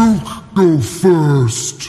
Luke, go first.